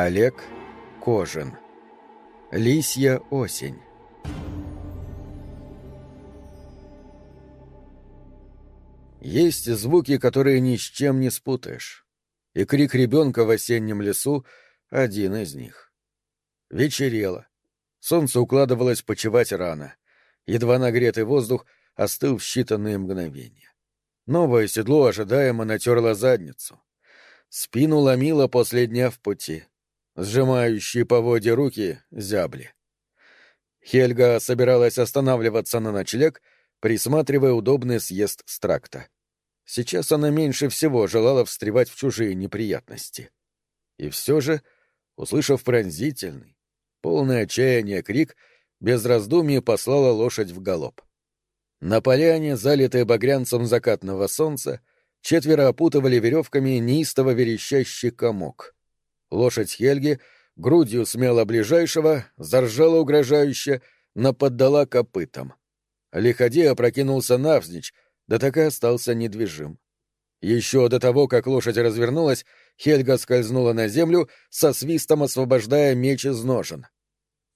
Олег Кожин. Лисья осень. Есть звуки, которые ни с чем не спутаешь. И крик ребенка в осеннем лесу — один из них. Вечерело. Солнце укладывалось почевать рано. Едва нагретый воздух остыл в считанные мгновения. Новое седло ожидаемо натерло задницу. Спину ломило после дня в пути сжимающие по воде руки зябли. Хельга собиралась останавливаться на ночлег, присматривая удобный съезд с тракта. Сейчас она меньше всего желала встревать в чужие неприятности. И все же, услышав пронзительный, полный отчаяния крик, без раздумий послала лошадь в галоп. На поляне, залитой багрянцем закатного солнца, четверо опутывали веревками неистово верещащий комок — Лошадь Хельги грудью смела ближайшего, заржала угрожающе, наподдала копытом. Лиходей опрокинулся навзничь, да так и остался недвижим. Еще до того, как лошадь развернулась, Хельга скользнула на землю, со свистом освобождая меч из ножен.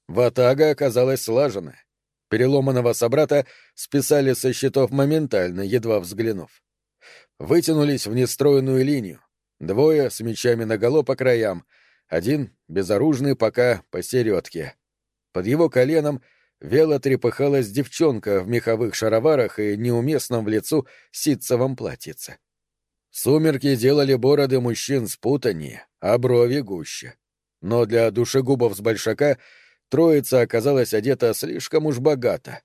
Ватага оказалась слаженная. Переломанного собрата списали со счетов моментально, едва взглянув. Вытянулись в нестроенную линию, Двое с мечами наголо по краям, один, безоружный, пока посередке. Под его коленом вело трепыхалась девчонка в меховых шароварах и неуместном в лицу ситцевом платьице. Сумерки делали бороды мужчин спутаннее, а брови гуще. Но для душегубов с большака троица оказалась одета слишком уж богато.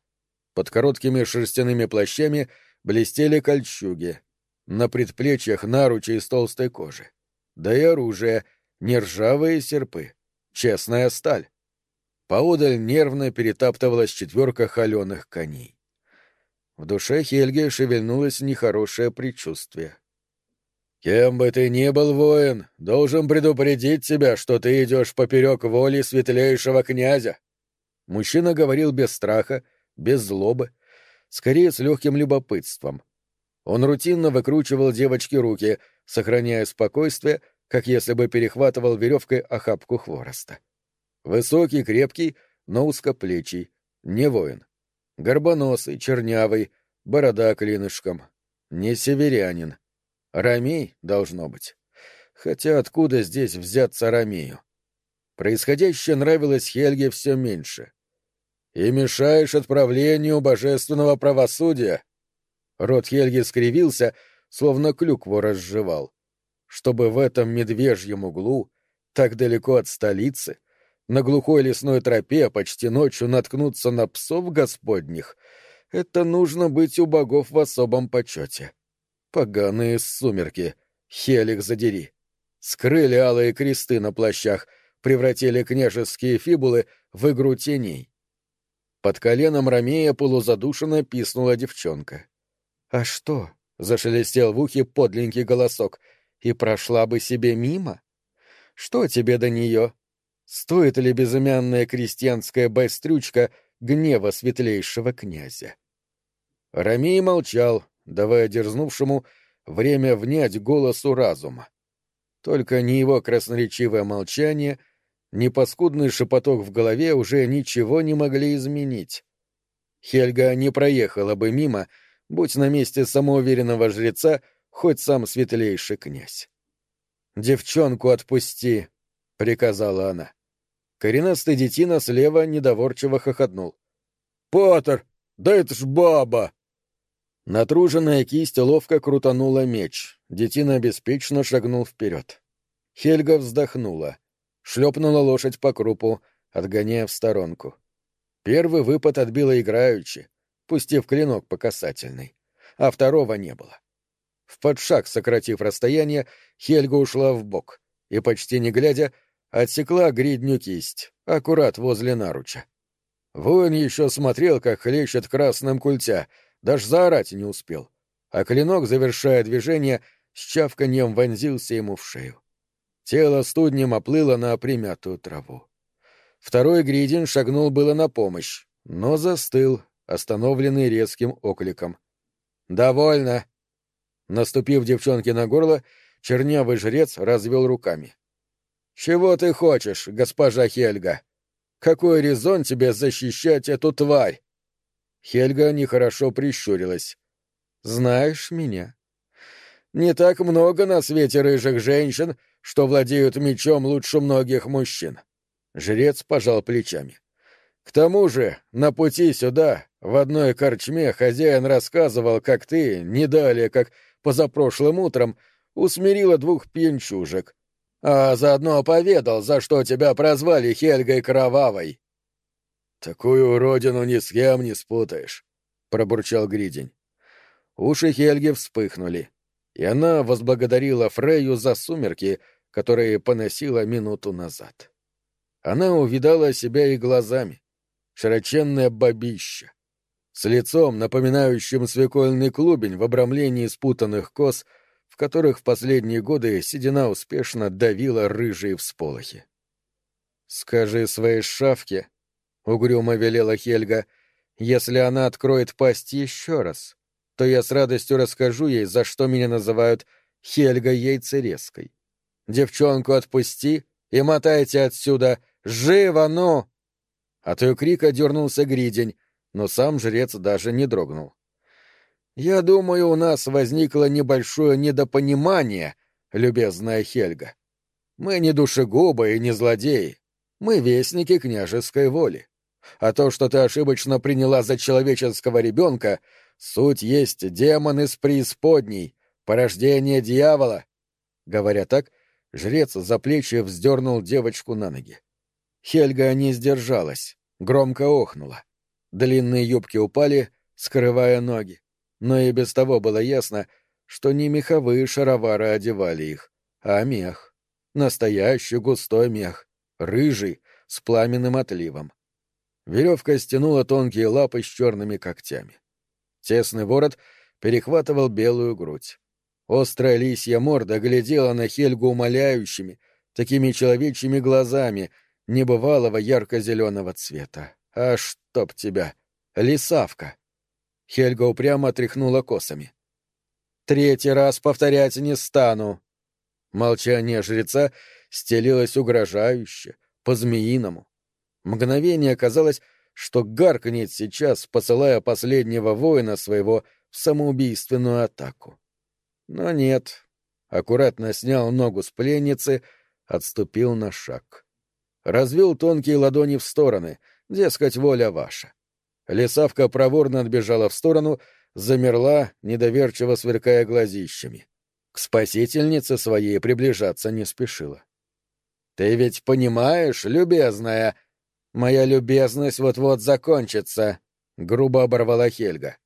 Под короткими шерстяными плащами блестели кольчуги, на предплечьях наручи из толстой кожи. Да и оружие, не ржавые серпы, честная сталь. Поодаль нервно перетаптывалась четверка холеных коней. В душе Хельги шевельнулось нехорошее предчувствие. «Кем бы ты ни был, воин, должен предупредить тебя, что ты идешь поперек воли светлейшего князя». Мужчина говорил без страха, без злобы, скорее с легким любопытством, он рутинно выкручивал девочке руки, сохраняя спокойствие, как если бы перехватывал веревкой охапку хвороста. Высокий, крепкий, но узкоплечий, не воин. Горбоносый, чернявый, борода клинышком. Не северянин. Ромей, должно быть. Хотя откуда здесь взяться Ромею? Происходящее нравилось Хельге все меньше. «И мешаешь отправлению божественного правосудия», Рот Хельги скривился, словно клюкву разжевал. Чтобы в этом медвежьем углу, так далеко от столицы, на глухой лесной тропе почти ночью наткнуться на псов господних, это нужно быть у богов в особом почете. Поганые сумерки, Хелик задери. Скрыли алые кресты на плащах, превратили княжеские фибулы в игру теней. Под коленом Ромея полузадушенно писнула девчонка. «А что?» — зашелестел в ухе подленький голосок. «И прошла бы себе мимо? Что тебе до нее? Стоит ли безымянная крестьянская байстрючка гнева светлейшего князя?» Рамей молчал, давая дерзнувшему время внять голосу разума. Только ни его красноречивое молчание, ни паскудный шепоток в голове уже ничего не могли изменить. Хельга не проехала бы мимо, — будь на месте самоуверенного жреца хоть сам светлейший князь. «Девчонку отпусти!» — приказала она. Коренастый детина слева недоворчиво хохотнул. «Поттер, да это ж баба!» Натруженная кисть ловко крутанула меч. Детина беспечно шагнул вперед. Хельга вздохнула. Шлепнула лошадь по крупу, отгоняя в сторонку. Первый выпад отбила играючи, пустив клинок по касательной, а второго не было. В подшаг, сократив расстояние, Хельга ушла в бок и, почти не глядя, отсекла гридню кисть, аккурат возле наруча. Воин еще смотрел, как хлещет красным культя, даже заорать не успел, а клинок, завершая движение, с чавканьем вонзился ему в шею. Тело студнем оплыло на примятую траву. Второй гридин шагнул было на помощь, но застыл, остановленный резким окликом. «Довольно!» Наступив девчонке на горло, чернявый жрец развел руками. Чего ты хочешь, госпожа Хельга? Какой резон тебе защищать эту тварь? Хельга нехорошо прищурилась. Знаешь меня. Не так много на свете рыжих женщин, что владеют мечом лучше многих мужчин. Жрец пожал плечами. К тому же, на пути сюда, в одной корчме, хозяин рассказывал, как ты, не далее, как позапрошлым утром, усмирила двух пьянчужек, а заодно поведал, за что тебя прозвали Хельгой Кровавой. — Такую уродину ни с кем не спутаешь, — пробурчал Гридень. Уши Хельги вспыхнули, и она возблагодарила Фрейю за сумерки, которые поносила минуту назад. Она увидала себя и глазами. Широченное бабище. С лицом, напоминающим свекольный клубень в обрамлении спутанных кос — в которых в последние годы седина успешно давила рыжие всполохи. «Скажи своей шавке», — угрюмо велела Хельга, — «если она откроет пасть еще раз, то я с радостью расскажу ей, за что меня называют Хельга Яйцерезкой. Девчонку отпусти и мотайте отсюда! Живо, ну!» От ее крика дернулся гридень, но сам жрец даже не дрогнул. Я думаю, у нас возникло небольшое недопонимание, любезная Хельга. Мы не душегубы и не злодеи. Мы вестники княжеской воли. А то, что ты ошибочно приняла за человеческого ребенка, суть есть демон из преисподней, порождение дьявола. Говоря так, жрец за плечи вздернул девочку на ноги. Хельга не сдержалась, громко охнула. Длинные юбки упали, скрывая ноги но и без того было ясно, что не меховые шаровары одевали их, а мех. Настоящий густой мех, рыжий, с пламенным отливом. Веревка стянула тонкие лапы с черными когтями. Тесный ворот перехватывал белую грудь. Острая лисья морда глядела на Хельгу умоляющими, такими человечьими глазами, небывалого ярко-зеленого цвета. А чтоб тебя! Лисавка! Хельга упрямо тряхнула косами. «Третий раз повторять не стану!» Молчание жреца стелилось угрожающе, по-змеиному. Мгновение казалось, что гаркнет сейчас, посылая последнего воина своего в самоубийственную атаку. Но нет. Аккуратно снял ногу с пленницы, отступил на шаг. Развел тонкие ладони в стороны, дескать, воля ваша. Лисавка проворно отбежала в сторону, замерла, недоверчиво сверкая глазищами. К спасительнице своей приближаться не спешила. «Ты ведь понимаешь, любезная, моя любезность вот-вот закончится», — грубо оборвала Хельга.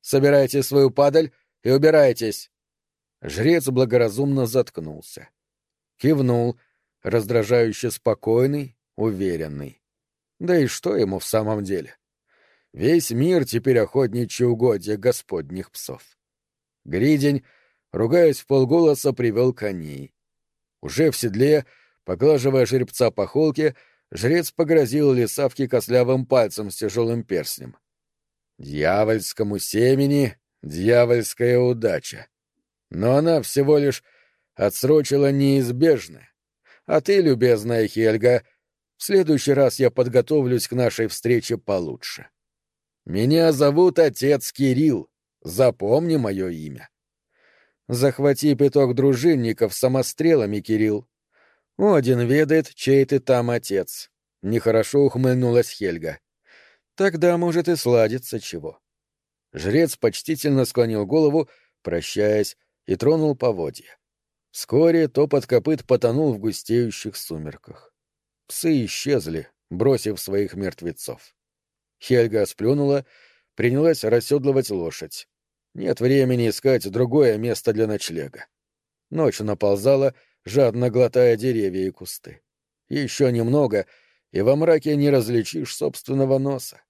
«Собирайте свою падаль и убирайтесь». Жрец благоразумно заткнулся. Кивнул, раздражающе спокойный, уверенный. Да и что ему в самом деле? Весь мир теперь охотничьи угодья господних псов. Гридень, ругаясь в полголоса, привел коней. Уже в седле, поглаживая жеребца по холке, жрец погрозил лесавке кослявым пальцем с тяжелым перстнем. Дьявольскому семени дьявольская удача. Но она всего лишь отсрочила неизбежное. А ты, любезная Хельга, следующий раз я подготовлюсь к нашей встрече получше. Меня зовут отец Кирилл. Запомни мое имя. Захвати пяток дружинников самострелами, Кирилл. Один ведает, чей ты там отец. Нехорошо ухмыльнулась Хельга. Тогда, может, и сладится чего. Жрец почтительно склонил голову, прощаясь, и тронул поводья. Вскоре топот копыт потонул в густеющих сумерках. Псы исчезли, бросив своих мертвецов. Хельга сплюнула, принялась расседлывать лошадь. Нет времени искать другое место для ночлега. Ночь наползала, жадно глотая деревья и кусты. Еще немного, и во мраке не различишь собственного носа.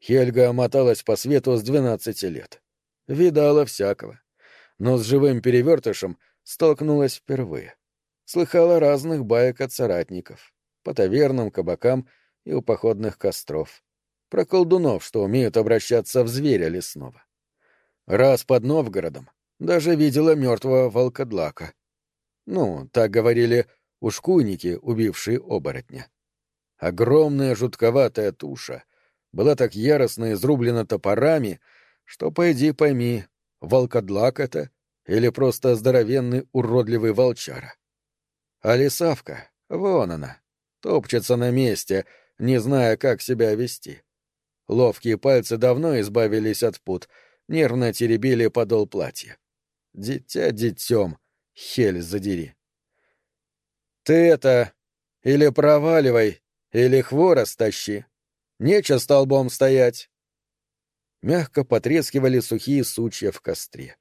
Хельга моталась по свету с двенадцати лет. Видала всякого. Но с живым перевертышем столкнулась впервые. Слыхала разных баек от соратников. По тавернам, кабакам и у походных костров про колдунов, что умеют обращаться в зверя лесного. Раз под Новгородом даже видела мертвого волкодлака. Ну, так говорили ушкуйники, убившие оборотня. Огромная жутковатая туша была так яростно изрублена топорами, что, пойди пойми, волкодлак это или просто здоровенный уродливый волчара. А лисавка, вон она, топчется на месте, не зная, как себя вести. Ловкие пальцы давно избавились от пут, нервно теребили подол платья. Дитя детем, хель задери. «Ты это... или проваливай, или хворост тащи. Нече столбом стоять!» Мягко потрескивали сухие сучья в костре.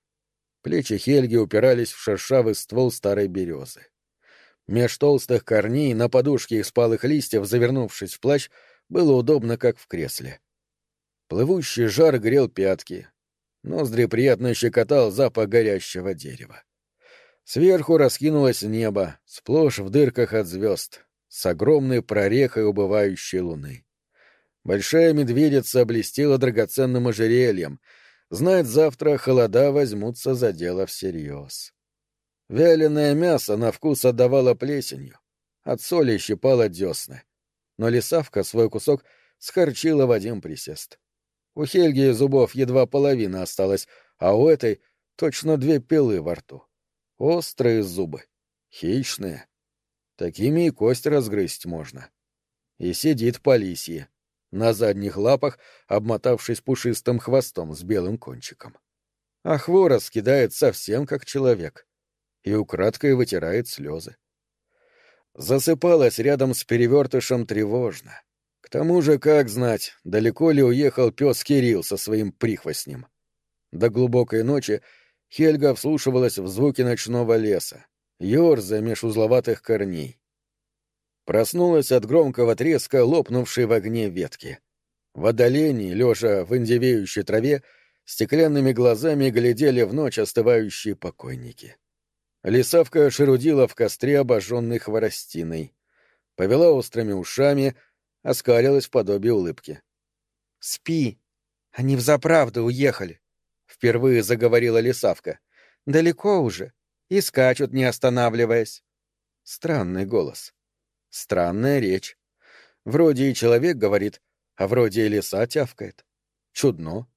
Плечи Хельги упирались в шершавый ствол старой березы. Меж толстых корней на подушке из палых листьев, завернувшись в плащ, было удобно, как в кресле. Плывущий жар грел пятки. Ноздри приятно щекотал запах горящего дерева. Сверху раскинулось небо, сплошь в дырках от звезд, с огромной прорехой убывающей луны. Большая медведица блестела драгоценным ожерельем. Знает, завтра холода возьмутся за дело всерьез. Вяленое мясо на вкус отдавало плесенью. От соли щипало десны. Но лисавка свой кусок схорчила в один присест. У Хельги зубов едва половина осталась, а у этой точно две пилы во рту. Острые зубы. Хищные. Такими и кость разгрызть можно. И сидит по лисье, на задних лапах, обмотавшись пушистым хвостом с белым кончиком. А хворост кидает совсем как человек. И украдкой вытирает слезы. Засыпалась рядом с перевертышем тревожно. К тому же, как знать, далеко ли уехал пес Кирилл со своим прихвостнем. До глубокой ночи Хельга вслушивалась в звуки ночного леса, ёрзая меж узловатых корней. Проснулась от громкого треска лопнувшей в огне ветки. В отдалении, лежа в индивеющей траве, стеклянными глазами глядели в ночь остывающие покойники. Лисавка шерудила в костре, обожженной хворостиной. Повела острыми ушами, оскалилась в подобие улыбки. — Спи! Они взаправду уехали! впервые заговорила лисавка. Далеко уже. И скачут, не останавливаясь. Странный голос. Странная речь. Вроде и человек говорит, а вроде и лиса тявкает. Чудно.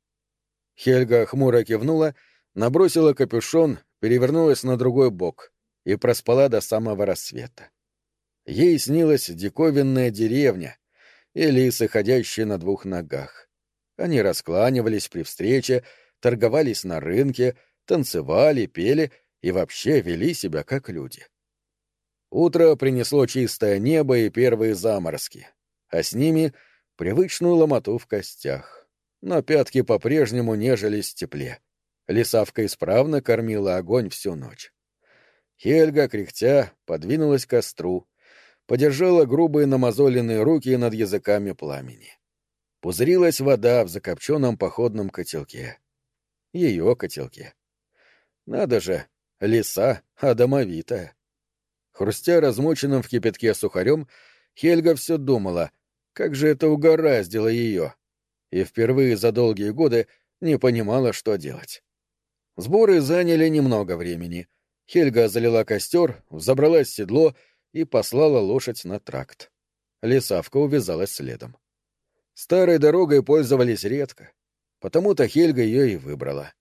Хельга хмуро кивнула, набросила капюшон, перевернулась на другой бок и проспала до самого рассвета. Ей снилась диковинная деревня и лисы, ходящие на двух ногах. Они раскланивались при встрече, торговались на рынке, танцевали, пели и вообще вели себя как люди. Утро принесло чистое небо и первые заморозки, а с ними — привычную ломоту в костях. Но пятки по-прежнему нежились в тепле. Лисавка исправно кормила огонь всю ночь. Хельга, кряхтя, подвинулась к костру, подержала грубые намазоленные руки над языками пламени. Пузырилась вода в закопченном походном котелке ее котелке. Надо же, лиса, а домовитая. Хрустя размоченным в кипятке сухарем, Хельга все думала, как же это угораздило ее, и впервые за долгие годы не понимала, что делать. Сборы заняли немного времени. Хельга залила костер, взобралась в седло и послала лошадь на тракт. Лисавка увязалась следом. Старой дорогой пользовались редко. Потому-то Хельга ее и выбрала.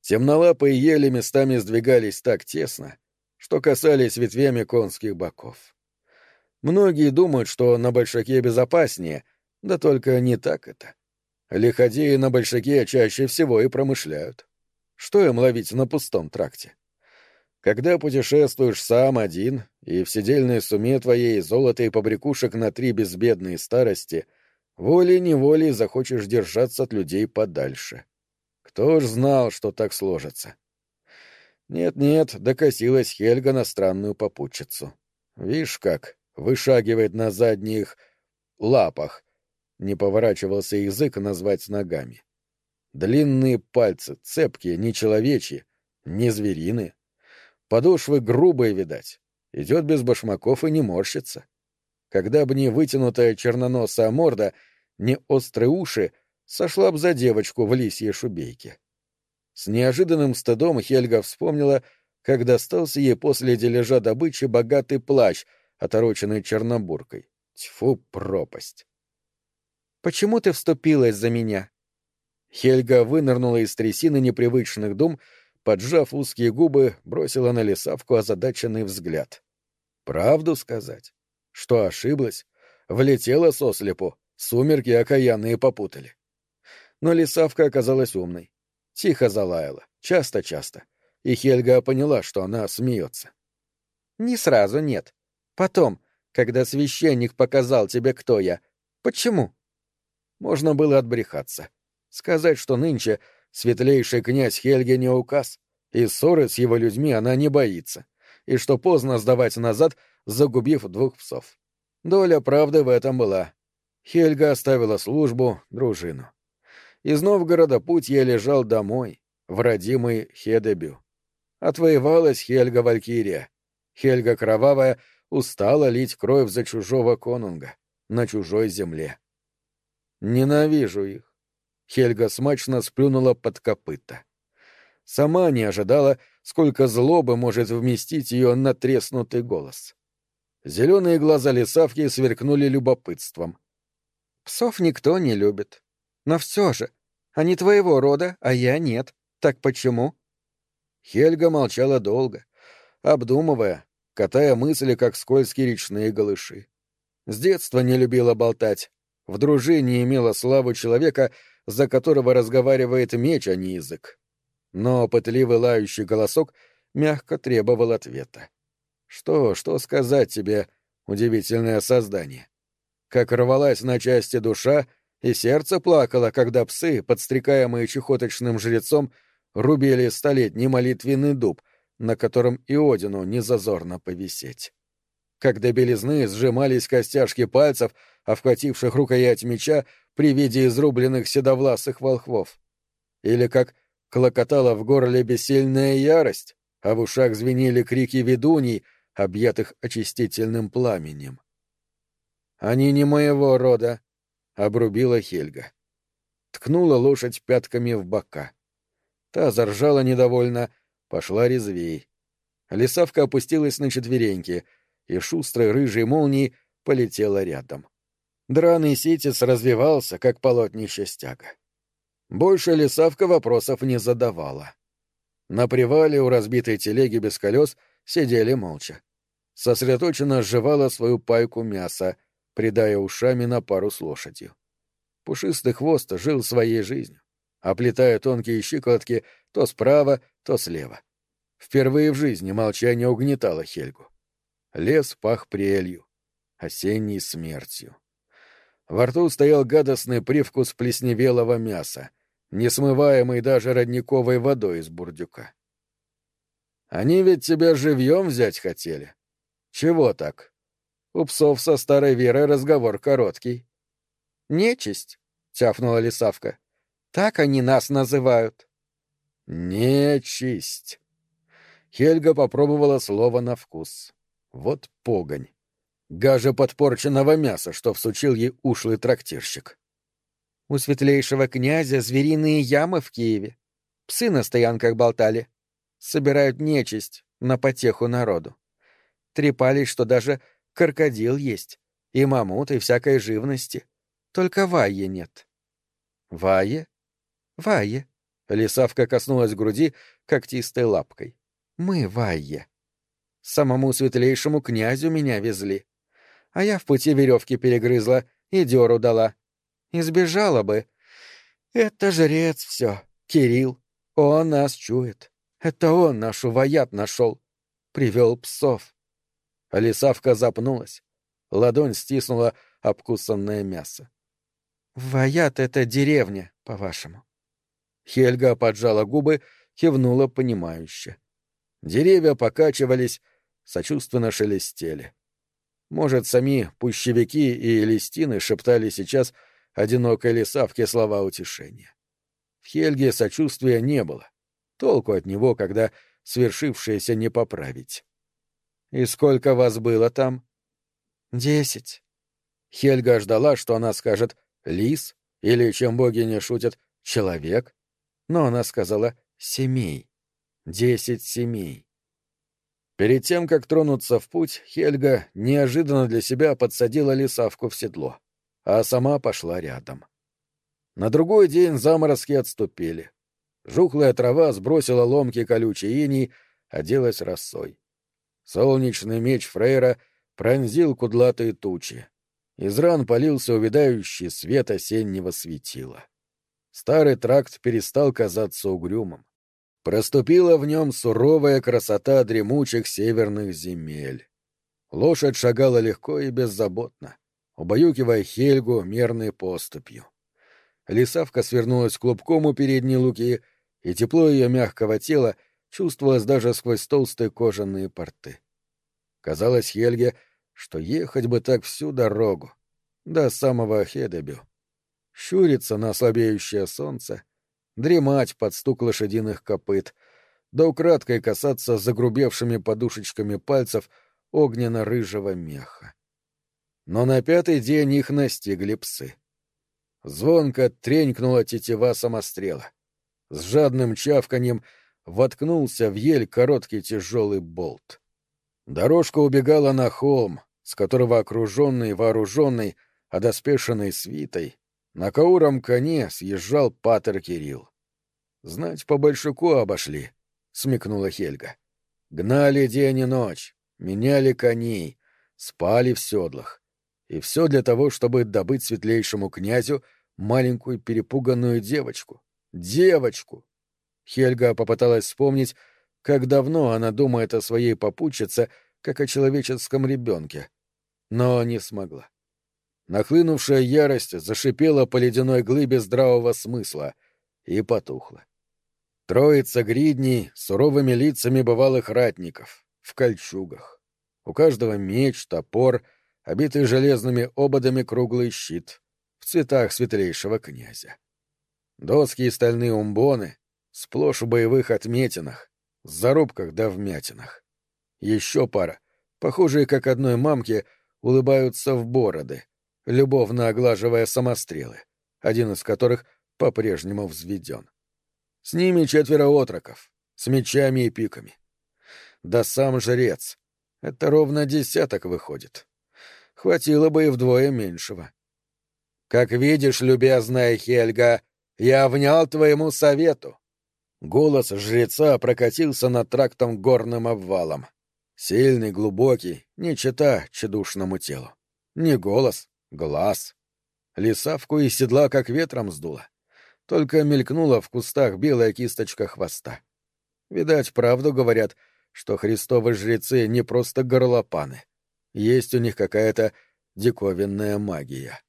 Темнолапые ели местами сдвигались так тесно, что касались ветвями конских боков. Многие думают, что на большаке безопаснее, да только не так это. Лиходеи на большаке чаще всего и промышляют. Что им ловить на пустом тракте? Когда путешествуешь сам один, и в сидельной суме твоей золото и побрякушек на три безбедные старости — волей-неволей захочешь держаться от людей подальше. Кто ж знал, что так сложится? Нет-нет, докосилась Хельга на странную попутчицу. Вишь как, вышагивает на задних лапах. Не поворачивался язык назвать ногами. Длинные пальцы, цепкие, не человечьи, не зверины. Подошвы грубые, видать. Идет без башмаков и не морщится. Когда б не вытянутая черноносая морда — не острые уши, сошла б за девочку в лисьей шубейке. С неожиданным стыдом Хельга вспомнила, как достался ей после дележа добычи богатый плащ, отороченный чернобуркой. Тьфу, пропасть! «Почему ты вступилась за меня?» Хельга вынырнула из трясины непривычных дум, поджав узкие губы, бросила на лесавку озадаченный взгляд. «Правду сказать? Что ошиблась? Влетела сослепу, сумерки окаянные попутали». Но лесавка оказалась умной. Тихо залаяла, часто-часто, и Хельга поняла, что она смеется. «Не сразу, нет. Потом, когда священник показал тебе, кто я. Почему?» Можно было отбрехаться. Сказать, что нынче светлейший князь Хельге не указ, и ссоры с его людьми она не боится, и что поздно сдавать назад, загубив двух псов. Доля правды в этом была. Хельга оставила службу, дружину. Из Новгорода путь ей лежал домой, в родимый Хедебю. Отвоевалась Хельга Валькирия. Хельга Кровавая устала лить кровь за чужого конунга, на чужой земле. Ненавижу их. Хельга смачно сплюнула под копыта. Сама не ожидала, сколько злобы может вместить ее натреснутый голос. Зеленые глаза лесавки сверкнули любопытством. «Псов никто не любит. Но все же, они твоего рода, а я нет. Так почему?» Хельга молчала долго, обдумывая, катая мысли, как скользкие речные голыши. С детства не любила болтать, в дружине имела славу человека, за которого разговаривает меч, а не язык. Но пытливый лающий голосок мягко требовал ответа. Что, что сказать тебе, удивительное создание? Как рвалась на части душа, и сердце плакало, когда псы, подстрекаемые чехоточным жрецом, рубили столетний молитвенный дуб, на котором и Одину незазорно повисеть. Как до белизны сжимались костяшки пальцев, обхвативших рукоять меча при виде изрубленных седовласых волхвов. Или как клокотала в горле бессильная ярость, а в ушах звенели крики ведуней, объятых очистительным пламенем. «Они не моего рода», — обрубила Хельга. Ткнула лошадь пятками в бока. Та заржала недовольно, пошла резвей. Лисавка опустилась на четвереньки, и шустрой рыжей молнией полетела рядом. Драный ситец развивался, как полотнище стяга. Больше лесавка вопросов не задавала. На привале у разбитой телеги без колес сидели молча. Сосредоточенно сживала свою пайку мяса, придая ушами на пару с лошадью. Пушистый хвост жил своей жизнью, оплетая тонкие щиколотки то справа, то слева. Впервые в жизни молчание угнетало Хельгу. Лес пах прелью, осенней смертью. Во рту стоял гадостный привкус плесневелого мяса, несмываемый даже родниковой водой из бурдюка. Они ведь тебя живьем взять хотели. Чего так? У псов со старой верой разговор короткий. Нечисть, тяфнула лисавка. Так они нас называют. Нечисть. Хельга попробовала слово на вкус. Вот погонь гаже подпорченного мяса, что всучил ей ушлый трактирщик. У светлейшего князя звериные ямы в Киеве. Псы на стоянках болтали. Собирают нечисть на потеху народу. Трепались, что даже крокодил есть, и мамут, и всякой живности. Только вайе нет. Вайе? Вайе. Лисавка коснулась груди когтистой лапкой. Мы вайе. Самому светлейшему князю меня везли а я в пути веревки перегрызла и дёру дала. Избежала бы. Это жрец все, Кирилл. Он нас чует. Это он нашу воят нашел. Привел псов. Лисавка запнулась. Ладонь стиснула обкусанное мясо. «Ваят — это деревня, по-вашему». Хельга поджала губы, кивнула понимающе. Деревья покачивались, сочувственно шелестели. Может, сами пущевики и листины шептали сейчас одинокой лесавке слова утешения. В Хельге сочувствия не было. Толку от него, когда свершившееся не поправить. «И сколько вас было там?» «Десять». Хельга ждала, что она скажет «лис» или, чем боги не шутят, «человек». Но она сказала «семей». Десять семей. Перед тем, как тронуться в путь, Хельга неожиданно для себя подсадила лисавку в седло, а сама пошла рядом. На другой день заморозки отступили. Жухлая трава сбросила ломки колючей иней, оделась росой. Солнечный меч Фрейра пронзил кудлатые тучи. Из ран полился увядающий свет осеннего светила. Старый тракт перестал казаться угрюмым. Проступила в нем суровая красота дремучих северных земель. Лошадь шагала легко и беззаботно, убаюкивая Хельгу мерной поступью. Лисавка свернулась клубком у передней луки, и тепло ее мягкого тела чувствовалось даже сквозь толстые кожаные порты. Казалось Хельге, что ехать бы так всю дорогу, до самого Хедебю. Щуриться на слабеющее солнце, дремать под стук лошадиных копыт, да украдкой касаться загрубевшими подушечками пальцев огненно-рыжего меха. Но на пятый день их настигли псы. Звонко тренькнула тетива самострела. С жадным чавканьем воткнулся в ель короткий тяжелый болт. Дорожка убегала на холм, с которого окруженный, вооруженный, одоспешенный свитой, на кауром коне съезжал патер Кирилл. Знать по большаку обошли, — смекнула Хельга. Гнали день и ночь, меняли коней, спали в седлах. И все для того, чтобы добыть светлейшему князю маленькую перепуганную девочку. Девочку! Хельга попыталась вспомнить, как давно она думает о своей попутчице, как о человеческом ребенке. Но не смогла. Нахлынувшая ярость зашипела по ледяной глыбе здравого смысла и потухла. Троица гридней с суровыми лицами бывалых ратников, в кольчугах. У каждого меч, топор, обитый железными ободами круглый щит, в цветах светлейшего князя. Доски и стальные умбоны, сплошь в боевых отметинах, зарубках да вмятинах. Еще пара, похожие как одной мамке, улыбаются в бороды, любовно оглаживая самострелы, один из которых по-прежнему взведен. С ними четверо отроков, с мечами и пиками. Да сам жрец. Это ровно десяток выходит. Хватило бы и вдвое меньшего. Как видишь, любезная Хельга, я внял твоему совету. Голос жреца прокатился над трактом горным обвалом. Сильный, глубокий, не чита чедушному телу. Не голос, Глаз. Лисавку из седла как ветром сдуло. Только мелькнула в кустах белая кисточка хвоста. Видать, правду говорят, что христовы жрецы не просто горлопаны. Есть у них какая-то диковинная магия.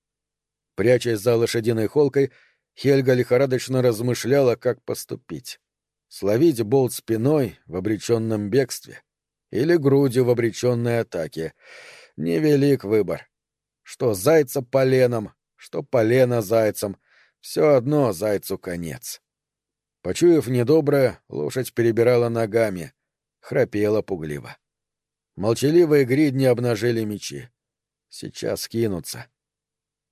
Прячась за лошадиной холкой, Хельга лихорадочно размышляла, как поступить. Словить болт спиной в обреченном бегстве или грудью в обреченной атаке. Невелик выбор. Что зайца поленом, что полено зайцем. Все одно зайцу конец. Почуяв недоброе, лошадь перебирала ногами, храпела пугливо. Молчаливые гридни обнажили мечи. Сейчас кинутся.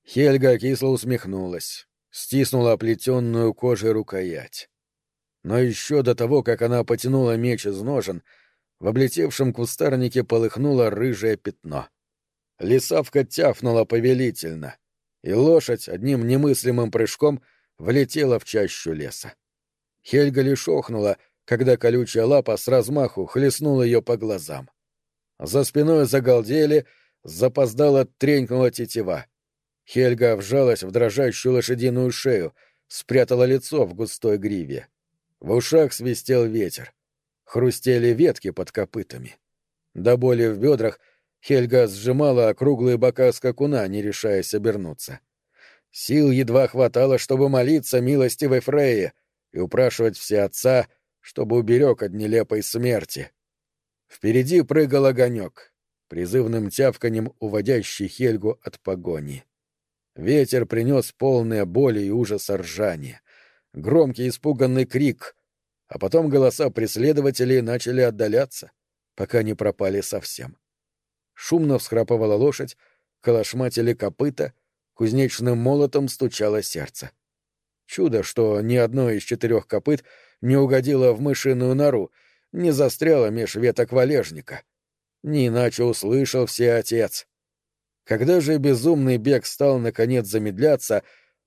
Хельга кисло усмехнулась, стиснула оплетенную кожей рукоять. Но еще до того, как она потянула меч из ножен, в облетевшем кустарнике полыхнуло рыжее пятно. Лисавка тяфнула повелительно, и лошадь одним немыслимым прыжком влетела в чащу леса. Хельга лишь охнула, когда колючая лапа с размаху хлестнула ее по глазам. За спиной загалдели, запоздало тренькнула тетива. Хельга вжалась в дрожащую лошадиную шею, спрятала лицо в густой гриве. В ушах свистел ветер. Хрустели ветки под копытами. До боли в бедрах Хельга сжимала округлые бока скакуна, не решаясь обернуться. Сил едва хватало, чтобы молиться милостивой Фрейе и упрашивать все отца, чтобы уберег от нелепой смерти. Впереди прыгал огонек, призывным тявканем уводящий Хельгу от погони. Ветер принес полное боли и ужаса ржание, громкий испуганный крик, а потом голоса преследователей начали отдаляться, пока не пропали совсем. — Шумно всхрапывала лошадь, калашматили копыта, кузнечным молотом стучало сердце. Чудо, что ни одно из четырех копыт не угодило в мышиную нору, не застряла меж веток валежника. Не иначе услышал все отец. Когда же безумный бег стал наконец замедляться,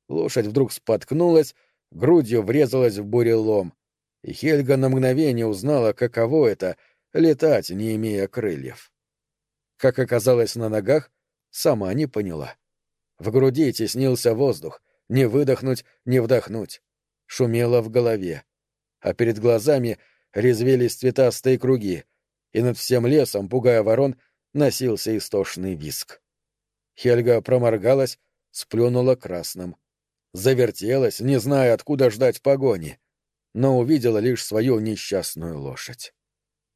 лошадь вдруг споткнулась, грудью врезалась в бурелом, и Хельга на мгновение узнала, каково это — летать, не имея крыльев. Как оказалось на ногах, сама не поняла. В груди теснился воздух, не выдохнуть, не вдохнуть. Шумело в голове. А перед глазами резвились цветастые круги, и над всем лесом, пугая ворон, носился истошный виск. Хельга проморгалась, сплюнула красным. Завертелась, не зная, откуда ждать погони, но увидела лишь свою несчастную лошадь.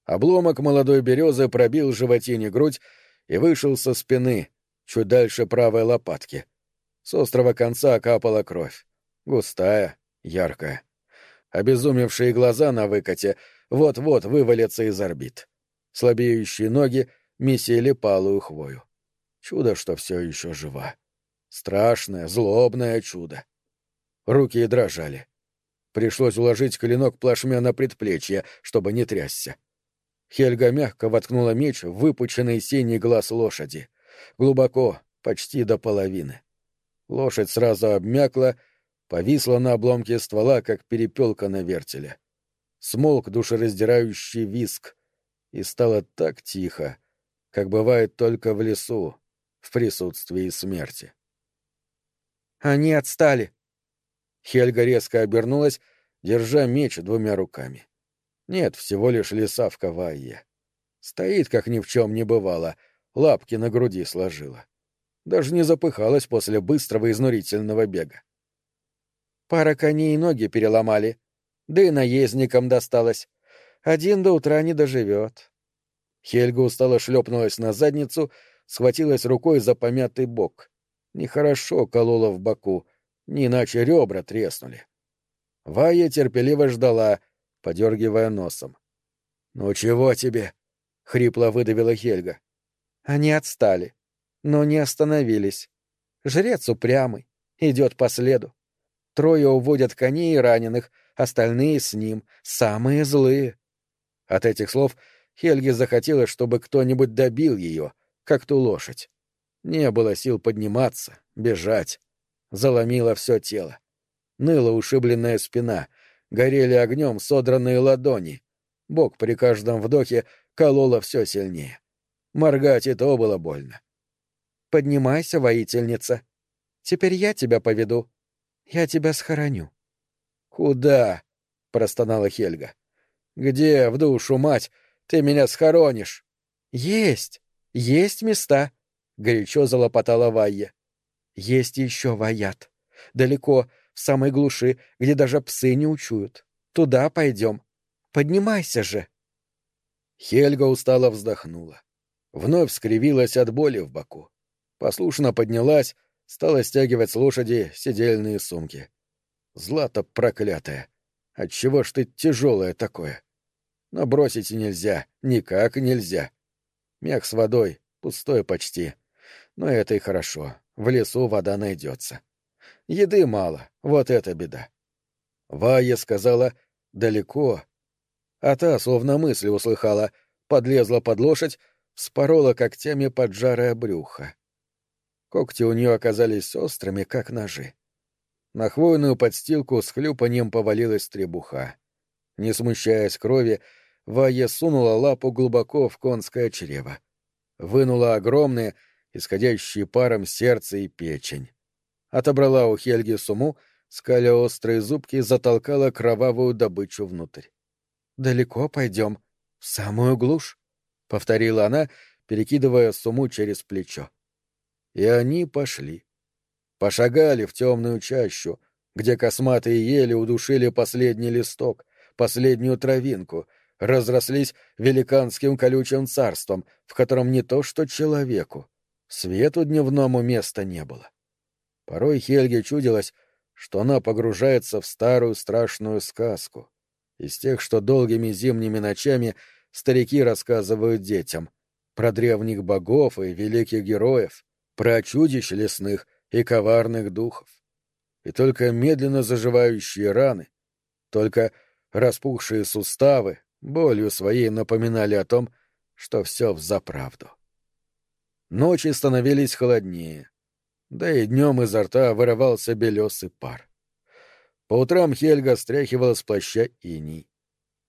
Обломок молодой березы пробил животине грудь и вышел со спины, чуть дальше правой лопатки. С острого конца капала кровь. Густая, яркая. Обезумевшие глаза на выкате вот-вот вывалятся из орбит. Слабеющие ноги месили палую хвою. Чудо, что все еще жива. Страшное, злобное чудо. Руки дрожали. Пришлось уложить клинок плашмя на предплечье, чтобы не трясся. Хельга мягко воткнула меч в выпученный синий глаз лошади. Глубоко, почти до половины. Лошадь сразу обмякла, повисла на обломке ствола, как перепелка на вертеле. Смолк душераздирающий виск, и стало так тихо, как бывает только в лесу, в присутствии смерти. «Они отстали!» Хельга резко обернулась, держа меч двумя руками. Нет, всего лишь лиса в Кавайе. Стоит, как ни в чем не бывало, лапки на груди сложила. Даже не запыхалась после быстрого изнурительного бега. Пара коней и ноги переломали, да и наездникам досталось. Один до утра не доживет. Хельга устало шлепнулась на задницу схватилась рукой за помятый бок. Нехорошо колола в боку, не иначе ребра треснули. Вая терпеливо ждала, подергивая носом. «Ну чего тебе?» — хрипло выдавила Хельга. Они отстали, но не остановились. Жрец упрямый, идет по следу. Трое уводят коней и раненых, остальные с ним, самые злые. От этих слов Хельге захотелось, чтобы кто-нибудь добил ее — как ту лошадь. Не было сил подниматься, бежать. Заломило все тело. Ныла ушибленная спина, горели огнем содранные ладони. Бок при каждом вдохе кололо все сильнее. Моргать и то было больно. «Поднимайся, воительница. Теперь я тебя поведу. Я тебя схороню». «Куда?» — простонала Хельга. «Где, в душу, мать, ты меня схоронишь?» «Есть!» Есть места, — горячо залопотала Вайя. Есть еще Ваят. Далеко, в самой глуши, где даже псы не учуют. Туда пойдем. Поднимайся же. Хельга устало вздохнула. Вновь скривилась от боли в боку. Послушно поднялась, стала стягивать с лошади сидельные сумки. Злато проклятое! Отчего ж ты тяжелое такое? Но бросить нельзя, никак нельзя. Мех с водой, пустой почти. Но это и хорошо. В лесу вода найдется. Еды мало, вот это беда. Вая сказала «далеко». А та, словно мысли услыхала, подлезла под лошадь, вспорола когтями поджарое брюхо. Когти у нее оказались острыми, как ножи. На хвойную подстилку с хлюпаньем повалилась требуха. Не смущаясь крови, Вая сунула лапу глубоко в конское чрево. Вынула огромные, исходящие паром сердце и печень. Отобрала у Хельги суму, скаля острые зубки, затолкала кровавую добычу внутрь. «Далеко пойдем, в самую глушь», — повторила она, перекидывая суму через плечо. И они пошли. Пошагали в темную чащу, где косматые ели удушили последний листок, последнюю травинку, разрослись великанским колючим царством, в котором не то что человеку, свету дневному места не было. Порой Хельге чудилось, что она погружается в старую страшную сказку, из тех, что долгими зимними ночами старики рассказывают детям, про древних богов и великих героев, про чудищ лесных и коварных духов. И только медленно заживающие раны, только распухшие суставы, болью своей напоминали о том, что все взаправду. Ночи становились холоднее, да и днем изо рта вырывался белесый пар. По утрам Хельга стряхивала с плаща иней.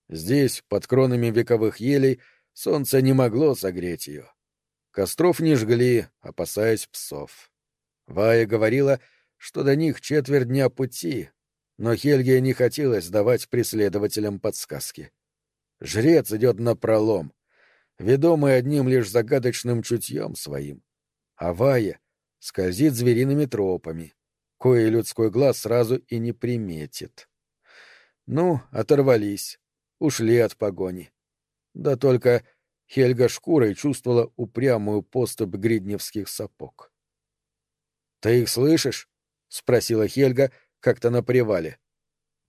Здесь, под кронами вековых елей, солнце не могло согреть ее. Костров не жгли, опасаясь псов. Вая говорила, что до них четверть дня пути, но Хельге не хотелось давать преследователям подсказки. Жрец идет на пролом, ведомый одним лишь загадочным чутьем своим. А Вая скользит звериными тропами, кое людской глаз сразу и не приметит. Ну, оторвались, ушли от погони. Да только Хельга шкурой чувствовала упрямую поступь гридневских сапог. — Ты их слышишь? — спросила Хельга как-то на привале.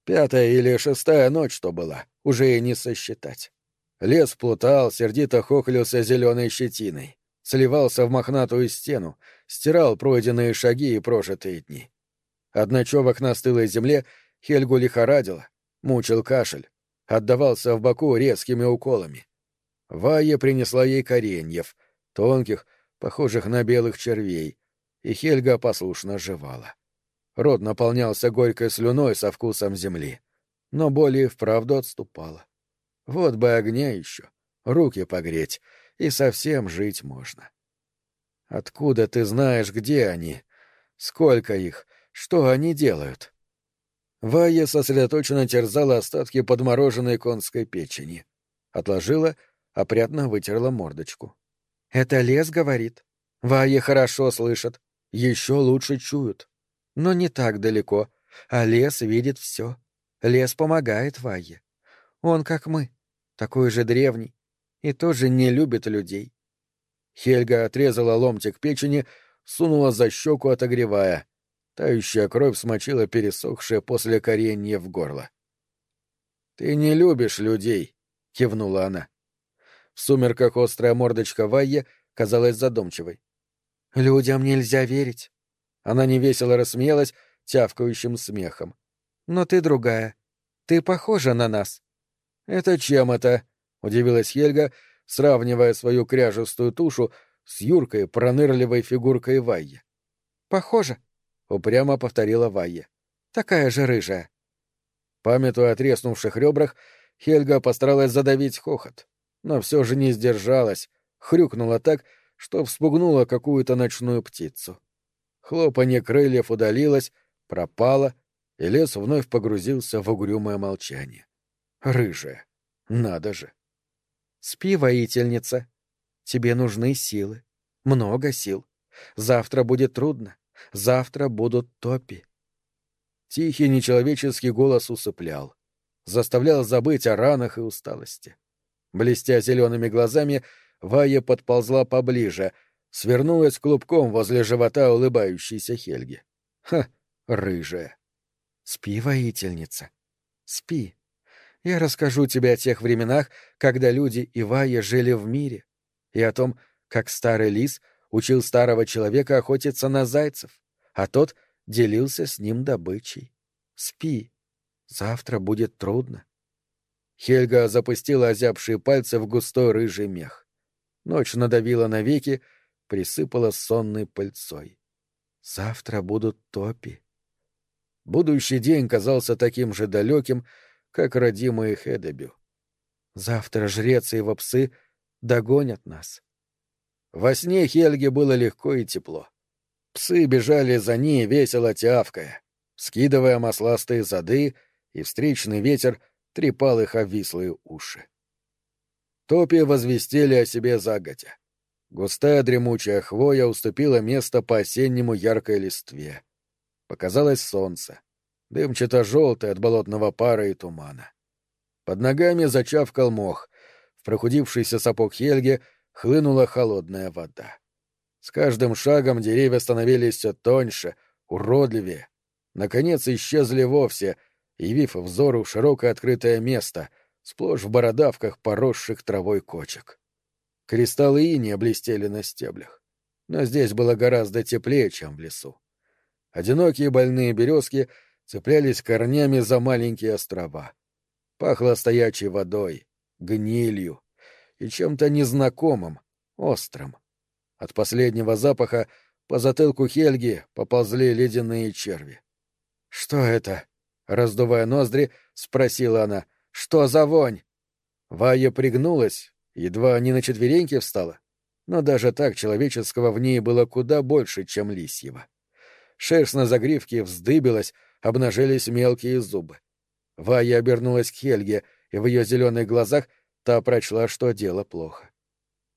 Пятая или шестая ночь что была, уже и не сосчитать. Лес плутал, сердито хохлился зеленой щетиной, сливался в мохнатую стену, стирал пройденные шаги и прожитые дни. От ночевок на стылой земле Хельгу лихорадило, мучил кашель, отдавался в боку резкими уколами. Вая принесла ей кореньев, тонких, похожих на белых червей, и Хельга послушно жевала. Рот наполнялся горькой слюной со вкусом земли, но боли вправду отступала. Вот бы огня еще, руки погреть, и совсем жить можно. Откуда ты знаешь, где они? Сколько их? Что они делают? Вая сосредоточенно терзала остатки подмороженной конской печени. Отложила, опрятно вытерла мордочку. «Это лес, — говорит. Вая хорошо слышат, еще лучше чуют. Но не так далеко, а лес видит все. Лес помогает Вае. Он как мы, такой же древний, и тоже не любит людей. Хельга отрезала ломтик печени, сунула за щеку, отогревая. Тающая кровь смочила пересохшее после коренья в горло. «Ты не любишь людей», — кивнула она. В сумерках острая мордочка Вайе казалась задумчивой. «Людям нельзя верить». Она невесело рассмеялась тявкающим смехом. «Но ты другая. Ты похожа на нас». «Это чем это?» — удивилась Хельга, сравнивая свою кряжестую тушу с юркой, пронырливой фигуркой Вайя. «Похоже», — упрямо повторила Вайя. «Такая же рыжая». Памятуя о треснувших ребрах, Хельга постаралась задавить хохот, но все же не сдержалась, хрюкнула так, что вспугнула какую-то ночную птицу. Хлопанье крыльев удалилось, пропало, и лес вновь погрузился в угрюмое молчание. Рыжая. Надо же. Спи, воительница. Тебе нужны силы. Много сил. Завтра будет трудно. Завтра будут топи. Тихий нечеловеческий голос усыплял. Заставлял забыть о ранах и усталости. Блестя зелеными глазами, Вая подползла поближе, свернулась клубком возле живота улыбающейся Хельги. Ха, рыжая. Спи, воительница. Спи. Я расскажу тебе о тех временах, когда люди и Вая жили в мире, и о том, как старый лис учил старого человека охотиться на зайцев, а тот делился с ним добычей. Спи. Завтра будет трудно. Хельга запустила озябшие пальцы в густой рыжий мех. Ночь надавила на веки, присыпала сонной пыльцой. Завтра будут топи. Будущий день казался таким же далеким, как родимые Хедебю. Завтра жрец и его псы догонят нас. Во сне Хельге было легко и тепло. Псы бежали за ней, весело тявкая, скидывая масластые зады, и встречный ветер трепал их обвислые уши. Топи возвестили о себе загодя. Густая дремучая хвоя уступила место по-осеннему яркой листве. Показалось солнце дымчато-желтый от болотного пара и тумана. Под ногами зачавкал мох, в прохудившийся сапог Хельги хлынула холодная вода. С каждым шагом деревья становились все тоньше, уродливее. Наконец исчезли вовсе, явив взору широкое открытое место, сплошь в бородавках поросших травой кочек. Кристаллы иния блестели на стеблях. Но здесь было гораздо теплее, чем в лесу. Одинокие больные березки — цеплялись корнями за маленькие острова. Пахло стоячей водой, гнилью и чем-то незнакомым, острым. От последнего запаха по затылку Хельги поползли ледяные черви. «Что это?» — раздувая ноздри, спросила она. «Что за вонь?» Вая пригнулась, едва не на четвереньки встала, но даже так человеческого в ней было куда больше, чем лисьего. Шерсть на загривке вздыбилась, обнажились мелкие зубы. Вая обернулась к Хельге, и в ее зеленых глазах та прочла, что дело плохо.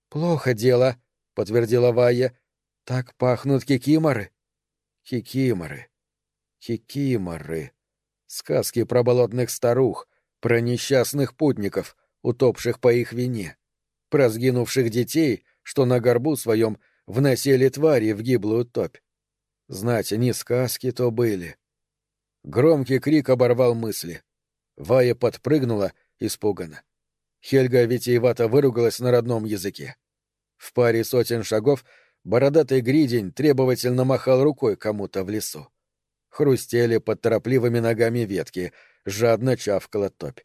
«Плохо дело», — подтвердила Вая. «Так пахнут кикиморы». «Кикиморы. Кикиморы. Сказки про болотных старух, про несчастных путников, утопших по их вине, про сгинувших детей, что на горбу своем вносили твари в гиблую топь. Знать, не сказки то были. Громкий крик оборвал мысли. Вая подпрыгнула, испуганно. Хельга витиевато выругалась на родном языке. В паре сотен шагов бородатый гридень требовательно махал рукой кому-то в лесу. Хрустели под торопливыми ногами ветки, жадно чавкала топь.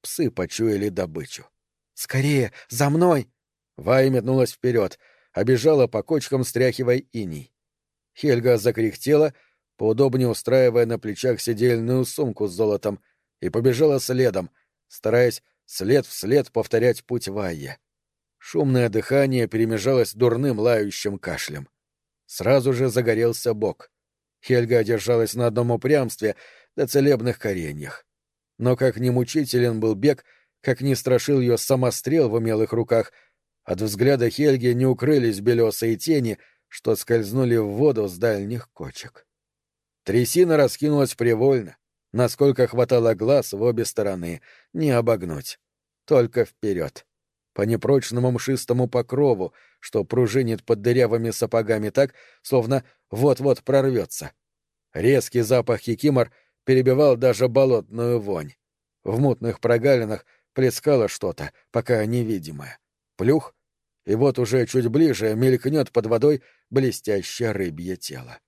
Псы почуяли добычу. «Скорее! За мной!» Вай метнулась вперед, обежала по кочкам, стряхивая иней. Хельга закряхтела, поудобнее устраивая на плечах сидельную сумку с золотом, и побежала следом, стараясь след в след повторять путь Вайя. Шумное дыхание перемежалось дурным лающим кашлем. Сразу же загорелся бок. Хельга одержалась на одном упрямстве до целебных кореньях. Но как ни мучителен был бег, как ни страшил ее самострел в умелых руках, от взгляда Хельги не укрылись белесые тени, что скользнули в воду с дальних кочек. Трясина раскинулась привольно, насколько хватало глаз в обе стороны, не обогнуть. Только вперед. По непрочному мшистому покрову, что пружинит под дырявыми сапогами так, словно вот-вот прорвется. Резкий запах кикимор перебивал даже болотную вонь. В мутных прогалинах плескало что-то, пока невидимое. Плюх, и вот уже чуть ближе мелькнет под водой блестящее рыбье тело.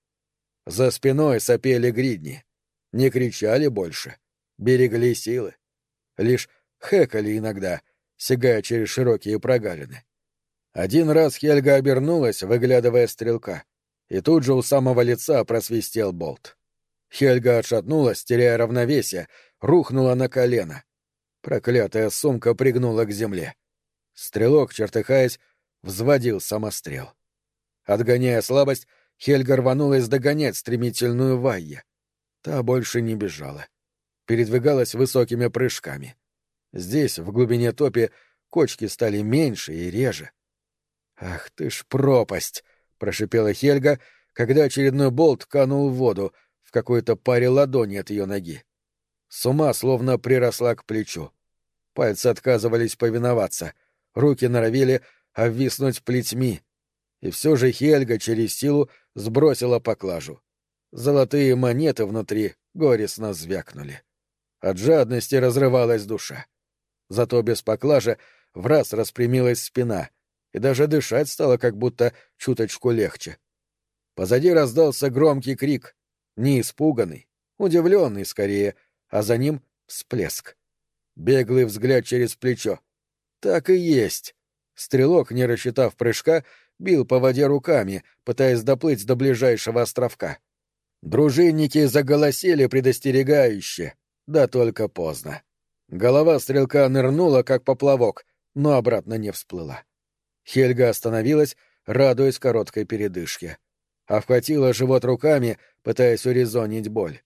За спиной сопели гридни. Не кричали больше, берегли силы. Лишь хэкали иногда, сигая через широкие прогалины. Один раз Хельга обернулась, выглядывая стрелка, и тут же у самого лица просвистел болт. Хельга отшатнулась, теряя равновесие, рухнула на колено. Проклятая сумка пригнула к земле. Стрелок, чертыхаясь, взводил самострел. Отгоняя слабость, Хельга рванулась догонять стремительную Вайя. Та больше не бежала. Передвигалась высокими прыжками. Здесь, в глубине топи, кочки стали меньше и реже. «Ах ты ж пропасть!» — прошипела Хельга, когда очередной болт канул в воду в какой-то паре ладони от ее ноги. С ума словно приросла к плечу. Пальцы отказывались повиноваться, руки норовили обвиснуть плетьми. И все же Хельга через силу сбросила поклажу. Золотые монеты внутри горестно звякнули. От жадности разрывалась душа. Зато без поклажи в раз распрямилась спина, и даже дышать стало как будто чуточку легче. Позади раздался громкий крик, не испуганный, удивленный скорее, а за ним всплеск. Беглый взгляд через плечо. Так и есть. Стрелок, не рассчитав прыжка, бил по воде руками, пытаясь доплыть до ближайшего островка. Дружинники заголосили предостерегающе, да только поздно. Голова стрелка нырнула, как поплавок, но обратно не всплыла. Хельга остановилась, радуясь короткой передышке. Обхватила живот руками, пытаясь урезонить боль.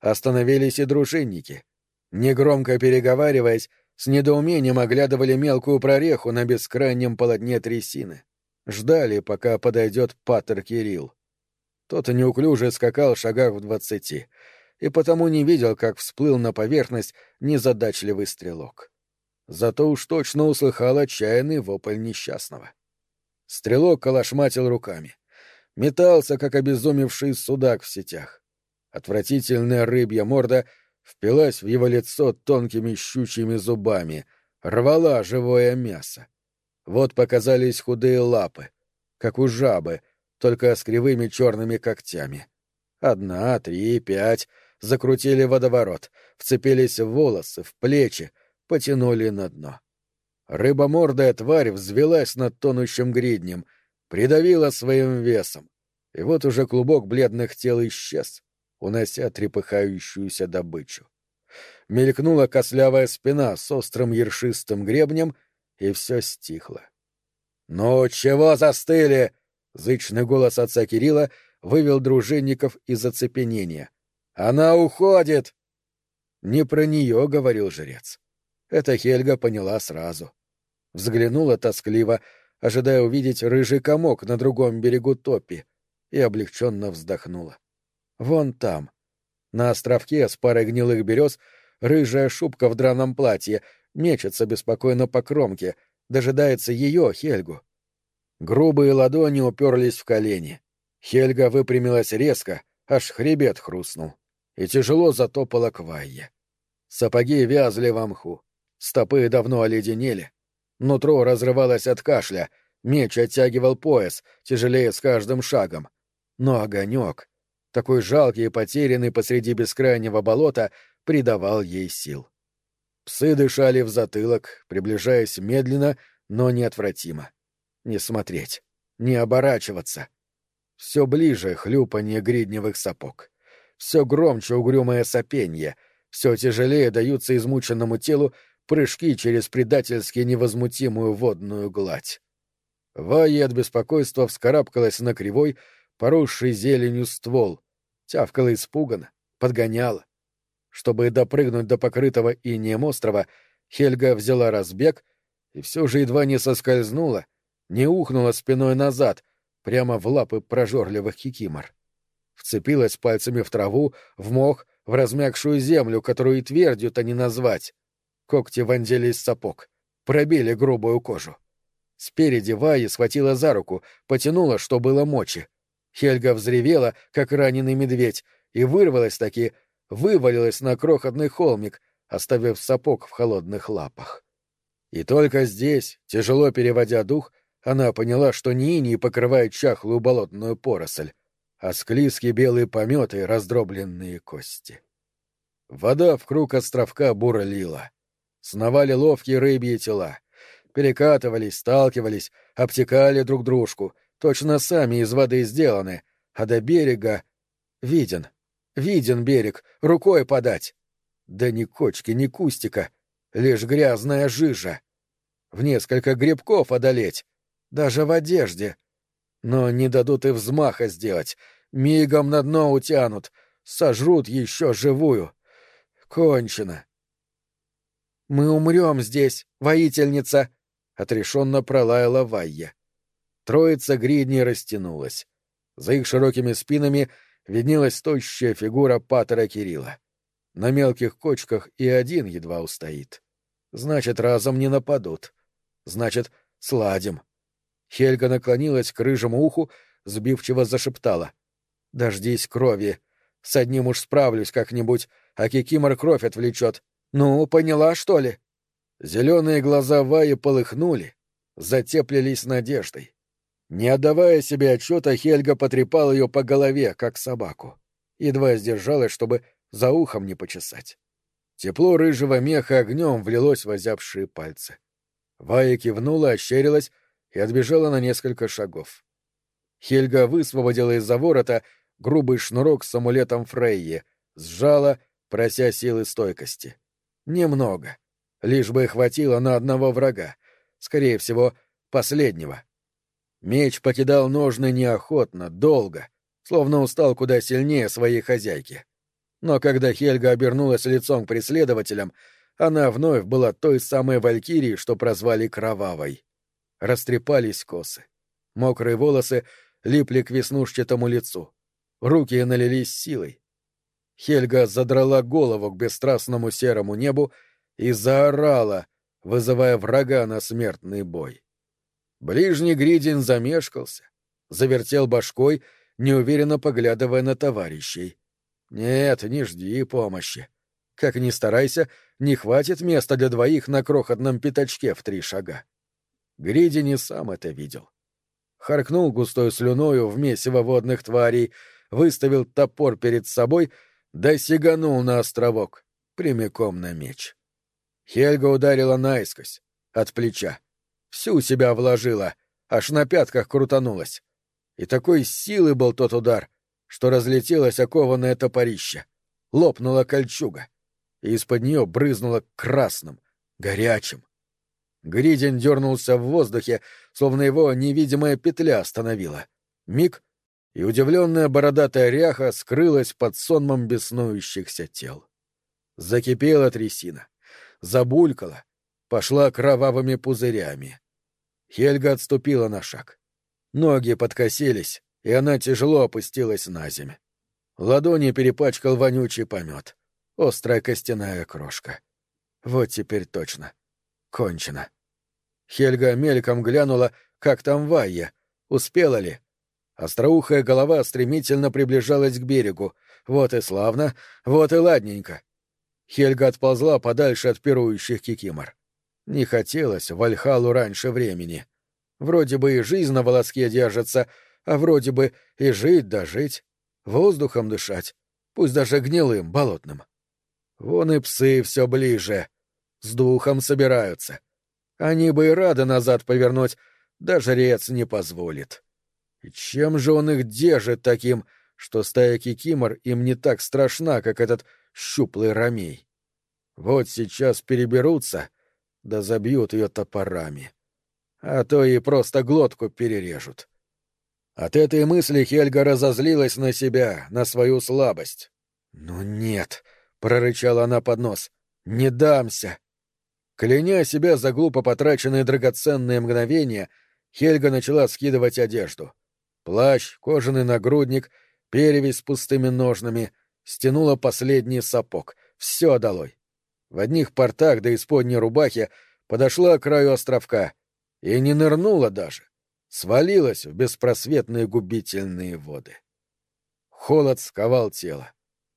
Остановились и дружинники. Негромко переговариваясь, с недоумением оглядывали мелкую прореху на бескрайнем полотне трясины. Ждали, пока подойдет Паттер Кирилл. Тот неуклюже скакал в шагах в двадцати, и потому не видел, как всплыл на поверхность незадачливый стрелок. Зато уж точно услыхал отчаянный вопль несчастного. Стрелок калашматил руками. Метался, как обезумевший судак в сетях. Отвратительная рыбья морда впилась в его лицо тонкими щучьими зубами, рвала живое мясо. Вот показались худые лапы, как у жабы, только с кривыми черными когтями. Одна, три, пять закрутили водоворот, вцепились в волосы, в плечи, потянули на дно. Рыбомордая тварь взвелась над тонущим гриднем, придавила своим весом, и вот уже клубок бледных тел исчез, унося трепыхающуюся добычу. Мелькнула кослявая спина с острым ершистым гребнем, и все стихло. «Ну, чего застыли?» — зычный голос отца Кирилла вывел дружинников из оцепенения. «Она уходит!» «Не про нее», — говорил жрец. Это Хельга поняла сразу. Взглянула тоскливо, ожидая увидеть рыжий комок на другом берегу топи, и облегченно вздохнула. Вон там, на островке с парой гнилых берез, рыжая шубка в драном платье мечется беспокойно по кромке, дожидается ее, Хельгу. Грубые ладони уперлись в колени. Хельга выпрямилась резко, аж хребет хрустнул, и тяжело затопала к вайе. Сапоги вязли в мху, стопы давно оледенели, нутро разрывалось от кашля, меч оттягивал пояс, тяжелее с каждым шагом. Но огонек, такой жалкий и потерянный посреди бескрайнего болота, придавал ей сил. Псы дышали в затылок, приближаясь медленно, но неотвратимо. Не смотреть, не оборачиваться. Все ближе хлюпанье гридневых сапог. Все громче угрюмое сопенье, все тяжелее даются измученному телу прыжки через предательски невозмутимую водную гладь. Вайя от беспокойства вскарабкалась на кривой, поросший зеленью ствол, тявкала испуганно, подгоняла. Чтобы допрыгнуть до покрытого инеем острова, Хельга взяла разбег и все же едва не соскользнула, не ухнула спиной назад, прямо в лапы прожорливых кикимор. Вцепилась пальцами в траву, в мох, в размягшую землю, которую и твердью-то не назвать. Когти вонзились в сапог, пробили грубую кожу. Спереди Ваи схватила за руку, потянула, что было мочи. Хельга взревела, как раненый медведь, и вырвалась таки, вывалилась на крохотный холмик, оставив сапог в холодных лапах. И только здесь, тяжело переводя дух, она поняла, что не иней покрывает чахлую болотную поросль, а склизкие белые пометы и раздробленные кости. Вода в круг островка бурлила. Сновали ловкие рыбьи тела. Перекатывались, сталкивались, обтекали друг дружку, точно сами из воды сделаны, а до берега... Виден, виден берег, рукой подать. Да ни кочки, ни кустика, лишь грязная жижа. В несколько грибков одолеть, даже в одежде. Но не дадут и взмаха сделать, мигом на дно утянут, сожрут еще живую. Кончено. «Мы умрем здесь, воительница!» — отрешенно пролаяла Вайя. Троица гридней растянулась. За их широкими спинами виднелась тощая фигура патера Кирилла. На мелких кочках и один едва устоит. Значит, разом не нападут. Значит, сладим. Хельга наклонилась к рыжему уху, сбивчиво зашептала. «Дождись крови. С одним уж справлюсь как-нибудь, а Кикимор кровь отвлечет. Ну, поняла, что ли?» Зеленые глаза Ваи полыхнули, затеплились надеждой. Не отдавая себе отчета, Хельга потрепал ее по голове, как собаку. Едва сдержалась, чтобы за ухом не почесать. Тепло рыжего меха огнем влилось в озябшие пальцы. Вая кивнула, ощерилась и отбежала на несколько шагов. Хельга высвободила из-за ворота грубый шнурок с амулетом Фрейи, сжала, прося силы стойкости. Немного. Лишь бы хватило на одного врага. Скорее всего, последнего. Меч покидал ножны неохотно, долго, словно устал куда сильнее своей хозяйки. Но когда Хельга обернулась лицом к преследователям, она вновь была той самой валькирией, что прозвали Кровавой. Растрепались косы. Мокрые волосы липли к веснушчатому лицу. Руки налились силой. Хельга задрала голову к бесстрастному серому небу и заорала, вызывая врага на смертный бой. Ближний Гридин замешкался, завертел башкой, неуверенно поглядывая на товарищей. Нет, не жди помощи. Как ни старайся, не хватит места для двоих на крохотном пятачке в три шага. Гриди не сам это видел. Харкнул густой слюною в месиво водных тварей, выставил топор перед собой, да сиганул на островок, прямиком на меч. Хельга ударила наискось, от плеча. Всю себя вложила, аж на пятках крутанулась. И такой силы был тот удар, что разлетелось окованное топорище. Лопнула кольчуга, и из-под нее брызнуло красным, горячим. Гридин дернулся в воздухе, словно его невидимая петля остановила. Миг, и удивленная бородатая ряха скрылась под сонмом беснующихся тел. Закипела трясина, забулькала, пошла кровавыми пузырями. Хельга отступила на шаг. Ноги подкосились, и она тяжело опустилась на землю. Ладони перепачкал вонючий помет. Острая костяная крошка. Вот теперь точно. Кончено. Хельга мельком глянула, как там Вайя. Успела ли? Остроухая голова стремительно приближалась к берегу. Вот и славно, вот и ладненько. Хельга отползла подальше от пирующих кикимор. Не хотелось в Альхалу раньше времени. Вроде бы и жизнь на волоске держится, а вроде бы и жить да жить, воздухом дышать, пусть даже гнилым, болотным. Вон и псы все ближе, с духом собираются. Они бы и рады назад повернуть, да жрец не позволит. И чем же он их держит таким, что стая кикимор им не так страшна, как этот щуплый ромей? Вот сейчас переберутся, да забьют ее топорами. А то и просто глотку перережут. От этой мысли Хельга разозлилась на себя, на свою слабость. «Ну нет», — прорычала она под нос, — «не дамся». Кляня себя за глупо потраченные драгоценные мгновения, Хельга начала скидывать одежду. Плащ, кожаный нагрудник, перевязь с пустыми ножнами, стянула последний сапог. Все долой. В одних портах да исподней рубахе подошла к краю островка и не нырнула даже. Свалилась в беспросветные губительные воды. Холод сковал тело.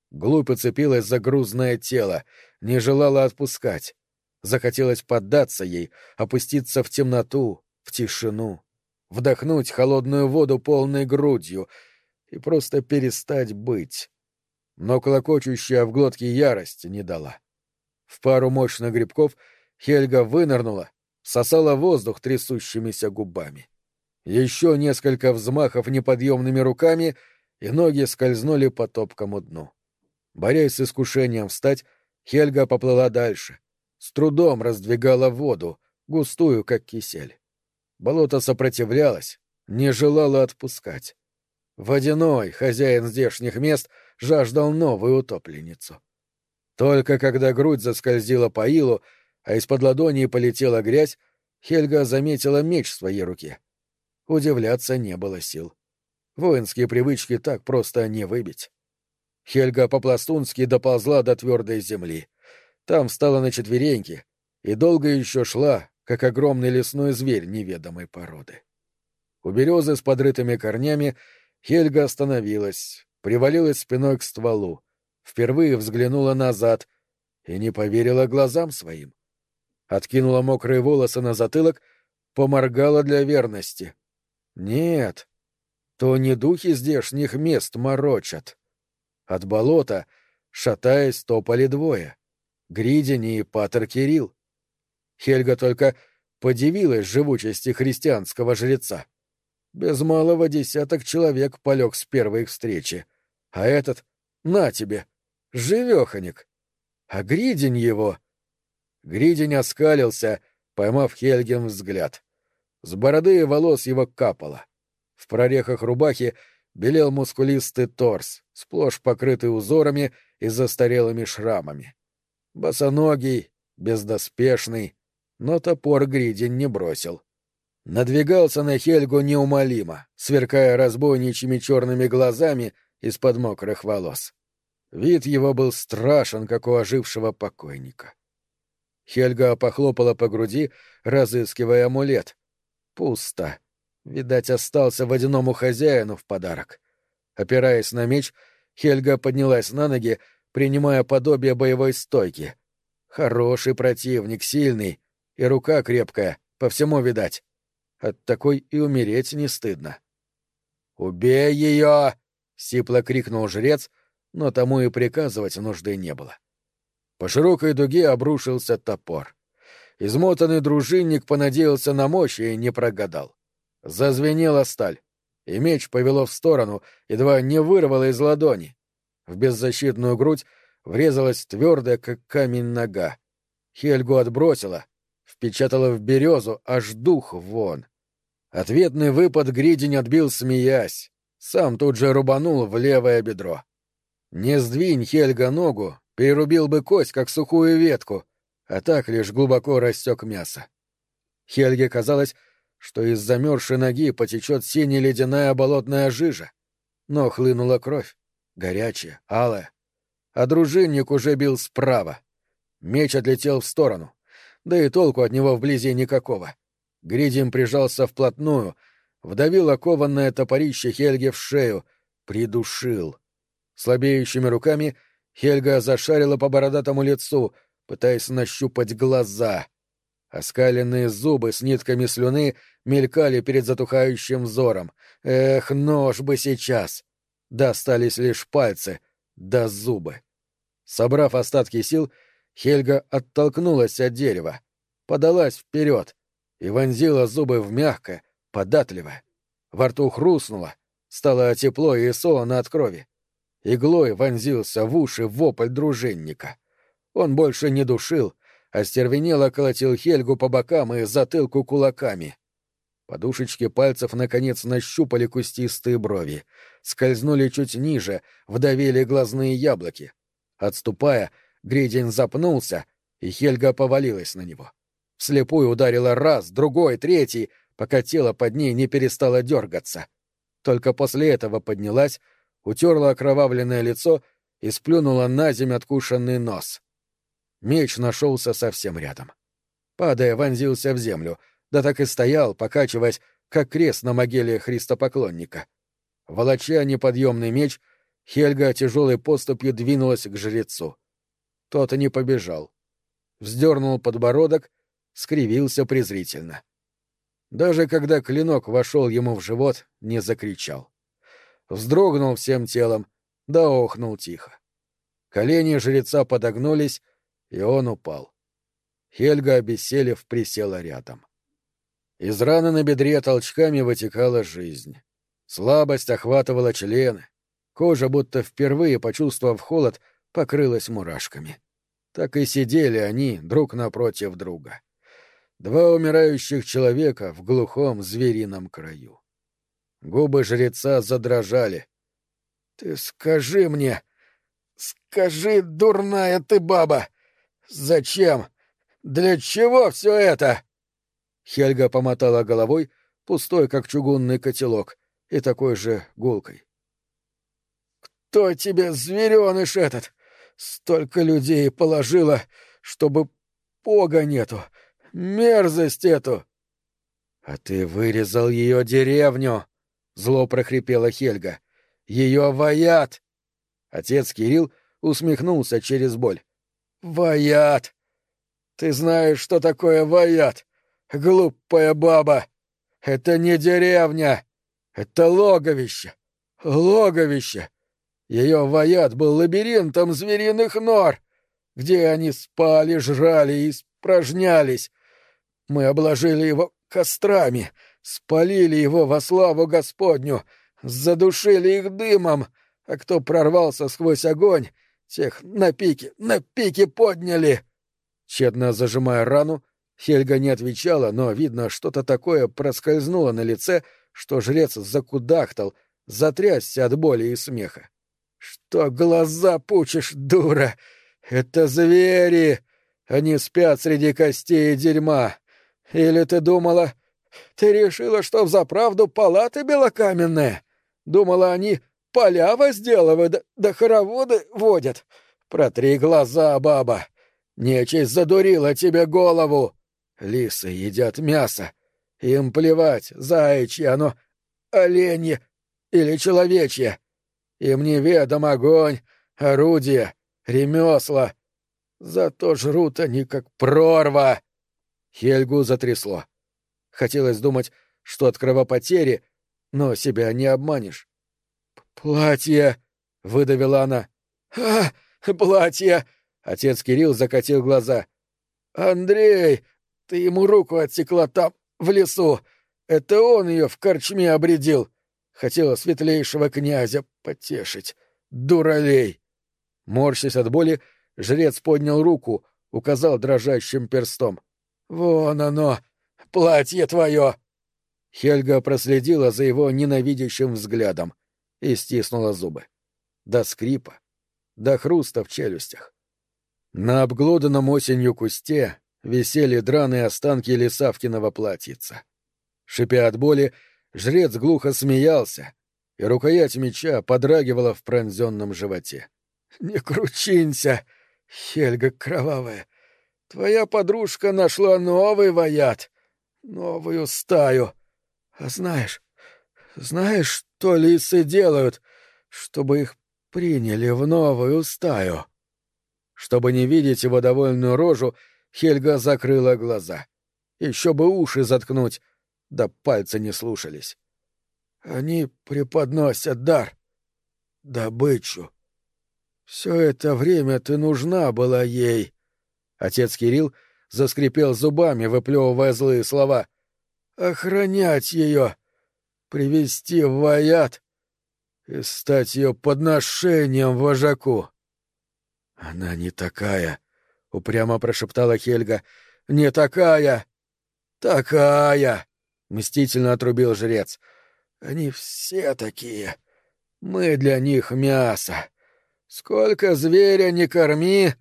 Глупо цепилась за грузное тело, не желала отпускать. Захотелось поддаться ей, опуститься в темноту, в тишину вдохнуть холодную воду полной грудью и просто перестать быть. Но клокочущая в глотке ярость не дала. В пару мощных грибков Хельга вынырнула, сосала воздух трясущимися губами. Еще несколько взмахов неподъемными руками, и ноги скользнули по топкому дну. Борясь с искушением встать, Хельга поплыла дальше. С трудом раздвигала воду, густую, как кисель. Болото сопротивлялось, не желало отпускать. Водяной, хозяин здешних мест, жаждал новую утопленницу. Только когда грудь заскользила по илу, а из-под ладони полетела грязь, Хельга заметила меч в своей руке. Удивляться не было сил. Воинские привычки так просто не выбить. Хельга по-пластунски доползла до твердой земли. Там встала на четвереньки и долго еще шла, как огромный лесной зверь неведомой породы. У березы с подрытыми корнями Хельга остановилась, привалилась спиной к стволу, впервые взглянула назад и не поверила глазам своим. Откинула мокрые волосы на затылок, поморгала для верности. Нет, то не духи здешних мест морочат. От болота, шатаясь, топали двое — Гридини и Патер Кирилл. Хельга только подивилась живучести христианского жреца. Без малого десяток человек полег с первой их встречи. А этот — на тебе, живеханик. А Гридень его... Гридень оскалился, поймав Хельген взгляд. С бороды и волос его капало. В прорехах рубахи белел мускулистый торс, сплошь покрытый узорами и застарелыми шрамами. Босоногий, бездоспешный, но топор Гридин не бросил. Надвигался на Хельгу неумолимо, сверкая разбойничьими черными глазами из-под мокрых волос. Вид его был страшен, как у ожившего покойника. Хельга похлопала по груди, разыскивая амулет. Пусто. Видать, остался водяному хозяину в подарок. Опираясь на меч, Хельга поднялась на ноги, принимая подобие боевой стойки. Хороший противник, сильный, и рука крепкая, по всему видать. От такой и умереть не стыдно. «Убей ее!» — сипло крикнул жрец, но тому и приказывать нужды не было. По широкой дуге обрушился топор. измотанный дружинник понадеялся на мощь и не прогадал. Зазвенела сталь, и меч повело в сторону, едва не вырвало из ладони. В беззащитную грудь врезалась твердая, как камень, нога. Хельгу отбросила, впечатала в березу, аж дух вон. Ответный выпад Гридень отбил, смеясь. Сам тут же рубанул в левое бедро. Не сдвинь Хельга ногу, перерубил бы кость, как сухую ветку, а так лишь глубоко растек мясо. Хельге казалось, что из замерзшей ноги потечет синяя ледяная болотная жижа. Но хлынула кровь, горячая, алая. А дружинник уже бил справа. Меч отлетел в сторону. Да и толку от него вблизи никакого. Гридим прижался вплотную, вдавил окованное топорище Хельге в шею, придушил. Слабеющими руками Хельга зашарила по бородатому лицу, пытаясь нащупать глаза. Оскаленные зубы с нитками слюны мелькали перед затухающим взором. Эх, нож бы сейчас! Достались лишь пальцы, да зубы. Собрав остатки сил, Хельга оттолкнулась от дерева, подалась вперед и вонзила зубы в мягкое, податливое. Во рту хрустнуло, стало тепло и солоно от крови. Иглой вонзился в уши вопль дружинника. Он больше не душил, а стервенело колотил Хельгу по бокам и затылку кулаками. Подушечки пальцев наконец нащупали кустистые брови, скользнули чуть ниже, вдавили глазные яблоки. Отступая, Гридень запнулся, и Хельга повалилась на него. Вслепую ударила раз, другой, третий, пока тело под ней не перестало дергаться. Только после этого поднялась, утерла окровавленное лицо и сплюнула на землю откушенный нос. Меч нашелся совсем рядом. Падая, вонзился в землю, да так и стоял, покачиваясь, как крест на могиле христопоклонника. Волоча неподъемный меч, Хельга тяжелой поступью двинулась к жрецу. Тот и не побежал. Вздернул подбородок, скривился презрительно. Даже когда клинок вошел ему в живот, не закричал вздрогнул всем телом, да охнул тихо. Колени жреца подогнулись, и он упал. Хельга, обессилев, присела рядом. Из раны на бедре толчками вытекала жизнь. Слабость охватывала члены. Кожа, будто впервые почувствовав холод, покрылась мурашками. Так и сидели они друг напротив друга. Два умирающих человека в глухом зверином краю. Губы жреца задрожали. — Ты скажи мне, скажи, дурная ты баба, зачем? Для чего все это? Хельга помотала головой, пустой, как чугунный котелок, и такой же гулкой. «Кто тебе, звереныш этот? Столько людей положила, чтобы Бога нету, мерзость эту!» «А ты вырезал ее деревню!» Зло прохрипела Хельга. Ее воят! Отец Кирилл усмехнулся через боль. Воят! Ты знаешь, что такое воят? Глупая баба! Это не деревня! Это логовище! Логовище! Ее воят был лабиринтом звериных нор, где они спали, жрали и испражнялись. Мы обложили его кострами, Спалили его во славу Господню, задушили их дымом, а кто прорвался сквозь огонь, тех на пике, на пике подняли. Тщетно зажимая рану, Хельга не отвечала, но, видно, что-то такое проскользнуло на лице, что жрец закудахтал, затрясся от боли и смеха. «Что глаза пучишь, дура? Это звери! Они спят среди костей и дерьма. Или ты думала, ты решила, что взаправду палаты белокаменные? Думала, они поля возделывают, да, хороводы водят. Протри глаза, баба. Нечисть задурила тебе голову. Лисы едят мясо. Им плевать, заячье оно, оленье или человечье. Им неведом огонь, орудие, ремесла. Зато жрут они как прорва. Хельгу затрясло. Хотелось думать, что от кровопотери, но себя не обманешь. «Платье!» — выдавила она. «А, платье!» — отец Кирилл закатил глаза. «Андрей, Ты ему руку отсекла там, в лесу. Это он ее в корчме обредил. Хотела светлейшего князя потешить. Дуралей!» Морщась от боли, жрец поднял руку, указал дрожащим перстом. «Вон оно! Платье твое!» Хельга проследила за его ненавидящим взглядом и стиснула зубы. До скрипа, до хруста в челюстях. На обглоданном осенью кусте висели драные останки Лисавкиного платьица. Шипя от боли, жрец глухо смеялся, и рукоять меча подрагивала в пронзенном животе. — Не кручинься, Хельга кровавая. Твоя подружка нашла новый ваят, новую стаю. А знаешь, знаешь, что лисы делают, чтобы их приняли в новую стаю?» Чтобы не видеть его довольную рожу, Хельга закрыла глаза. Еще бы уши заткнуть, да пальцы не слушались. Они преподносят дар, добычу. Все это время ты нужна была ей. Отец Кирилл заскрипел зубами, выплевывая злые слова. Охранять ее, привести в воят и стать ее подношением вожаку. Она не такая, — упрямо прошептала Хельга. — Не такая! — Такая! — мстительно отрубил жрец. — Они все такие. Мы для них мясо. Сколько зверя не корми,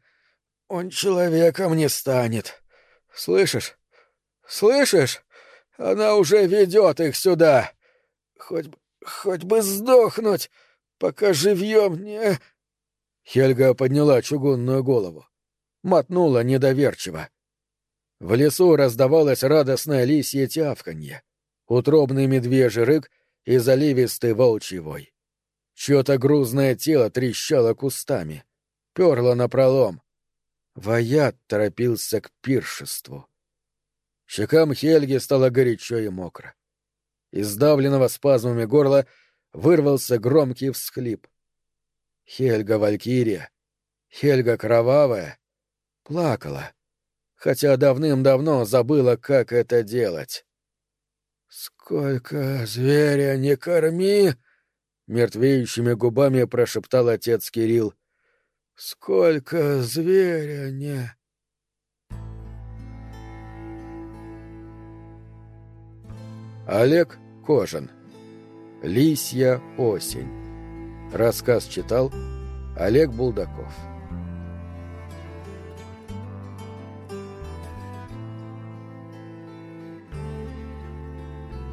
он человеком не станет. Слышишь? Слышишь? Она уже ведет их сюда. Хоть бы, хоть бы сдохнуть, пока живьем не... Хельга подняла чугунную голову. Мотнула недоверчиво. В лесу раздавалось радостное лисье тявканье, утробный медвежий рык и заливистый волчий вой. Чье-то грузное тело трещало кустами, перло напролом. Ваят торопился к пиршеству. Щекам Хельги стало горячо и мокро. Из сдавленного спазмами горла вырвался громкий всхлип. Хельга Валькирия, Хельга Кровавая, плакала, хотя давным-давно забыла, как это делать. «Сколько зверя не корми!» — мертвеющими губами прошептал отец Кирилл. «Сколько зверя не...» Олег Кожин. Лисья осень. Рассказ читал Олег Булдаков.